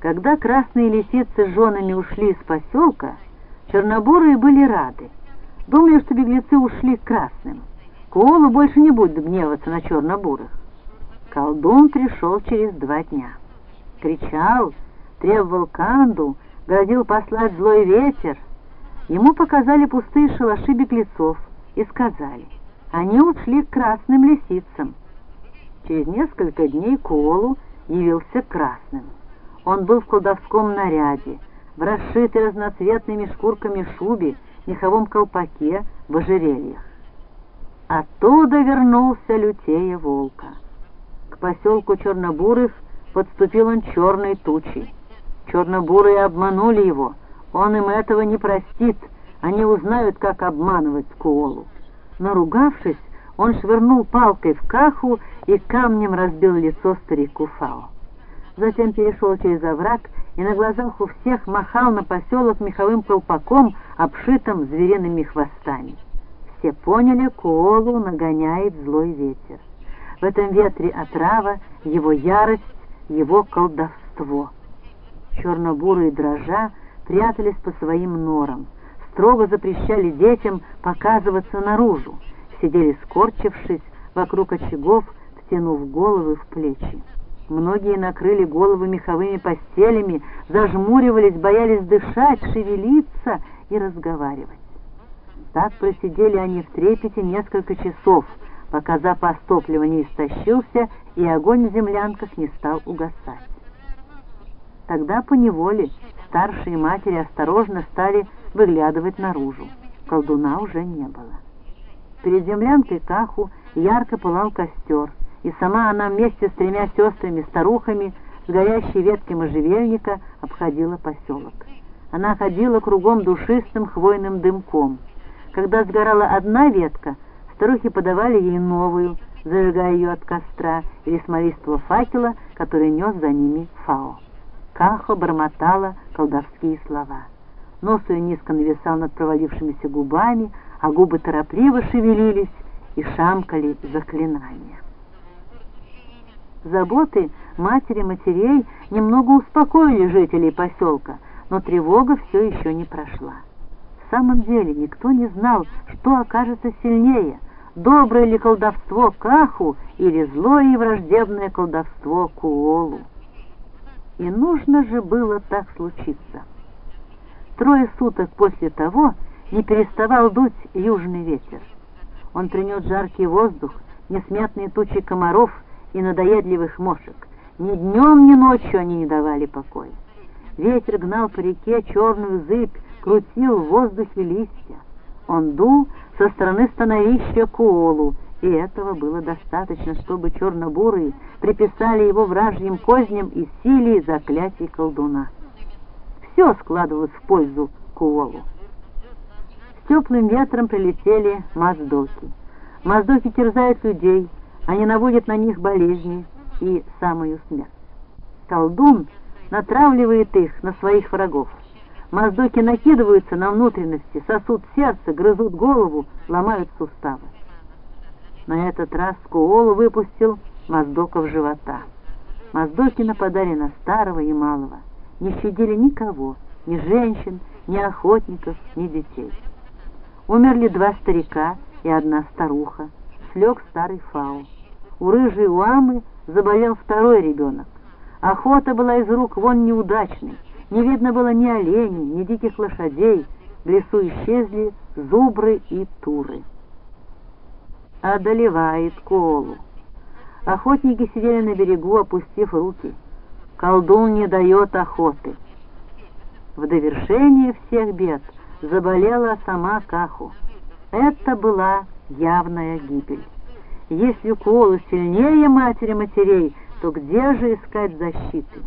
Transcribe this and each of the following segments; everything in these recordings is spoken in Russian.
Когда красные лисицы с женами ушли из поселка, чернобурые были рады. Думали, что беглецы ушли к красным. Куолу больше не будет гневаться на чернобурых. Колдун пришел через два дня. Кричал, требовал канду, грозил послать злой ветер. Ему показали пустые шалаши беглецов и сказали, они ушли к красным лисицам. Через несколько дней Куолу явился красным. Он был в колдовском наряде, в расшитой разноцветными шкурками шубе, меховом колпаке, в ожерельях. Оттуда вернулся лютея волка. К поселку Чернобурых подступил он черной тучей. Чернобурые обманули его, он им этого не простит, они узнают, как обманывать Куолу. Наругавшись, он швырнул палкой в каху и камнем разбил лицо старику Фао затем перешел через овраг и на глазах у всех махал на поселок меховым колпаком, обшитым звериными хвостами. Все поняли, Куолу нагоняет злой ветер. В этом ветре отрава, его ярость, его колдовство. Черно-бурые дрожа прятались по своим норам, строго запрещали детям показываться наружу, сидели скорчившись вокруг очагов, втянув головы в плечи. Многие накрыли головы меховыми постелями, зажмуривались, боялись дышать, шевелиться и разговаривать. Так просидели они в трепете несколько часов, пока запас топлива не истощился и огонь в землянках не стал угасать. Тогда поневоле старшие матери осторожно стали выглядывать наружу. Колдуна уже не было. Перед землянкой Каху ярко пылал костер, и сама она вместе с тремя сестрами-старухами с горящей веткой можжевельника обходила поселок. Она ходила кругом душистым хвойным дымком. Когда сгорала одна ветка, старухи подавали ей новую, зажигая ее от костра или смолистого факела, который нес за ними Фао. Кахо бормотала колдовские слова. Нос ее низко нависал над провалившимися губами, а губы торопливо шевелились и шамкали заклинания. Заботы матери матерей немного успокоили жителей поселка, но тревога все еще не прошла. В самом деле никто не знал, что окажется сильнее, доброе ли колдовство Каху или злое и враждебное колдовство Куолу. И нужно же было так случиться. Трое суток после того не переставал дуть южный ветер. Он принес жаркий воздух, несметные тучи комаров — и надоедливых мошек. Ни днем, ни ночью они не давали покоя. Ветер гнал по реке черную зыбь, крутил в воздухе листья. Он дул со стороны становища Куолу, и этого было достаточно, чтобы чернобурые приписали его вражьим козням и силе заклятий колдуна. Все складывалось в пользу Куолу. С теплым ветром прилетели маздоки. Маздоки терзают людей, они наводят на них болезни и самую смерть. Колдун натравливает их на своих врагов. Моздоки накидываются на внутренности, сосут сердце, грызут голову, ломают суставы. На этот раз Куолу выпустил моздоков живота. Моздоки нападали на старого и малого, не щадили никого, ни женщин, ни охотников, ни детей. Умерли два старика и одна старуха, слег старый фау. У рыжей Уамы заболел второй ребенок. Охота была из рук вон неудачной. Не видно было ни оленей, ни диких лошадей. В лесу исчезли зубры и туры. Одолевает Колу. Охотники сидели на берегу, опустив руки. Колдун не дает охоты. В довершение всех бед заболела сама Каху. Это была явная гибель. Если Куолу сильнее матери матерей, то где же искать защиты?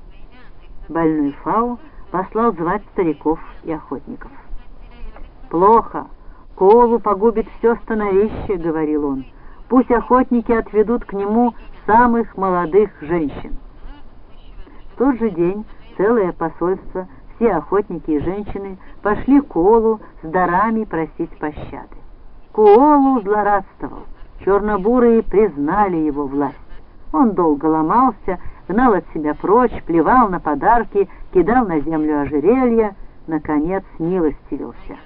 Больной Фау послал звать стариков и охотников. «Плохо. Коолу погубит все становище», — говорил он. «Пусть охотники отведут к нему самых молодых женщин». В тот же день целое посольство, все охотники и женщины пошли к с дарами просить пощады. Коолу злорадствовал. Чернобурые признали его власть. Он долго ломался, гнал от себя прочь, плевал на подарки, кидал на землю ожерелья, наконец милостивился.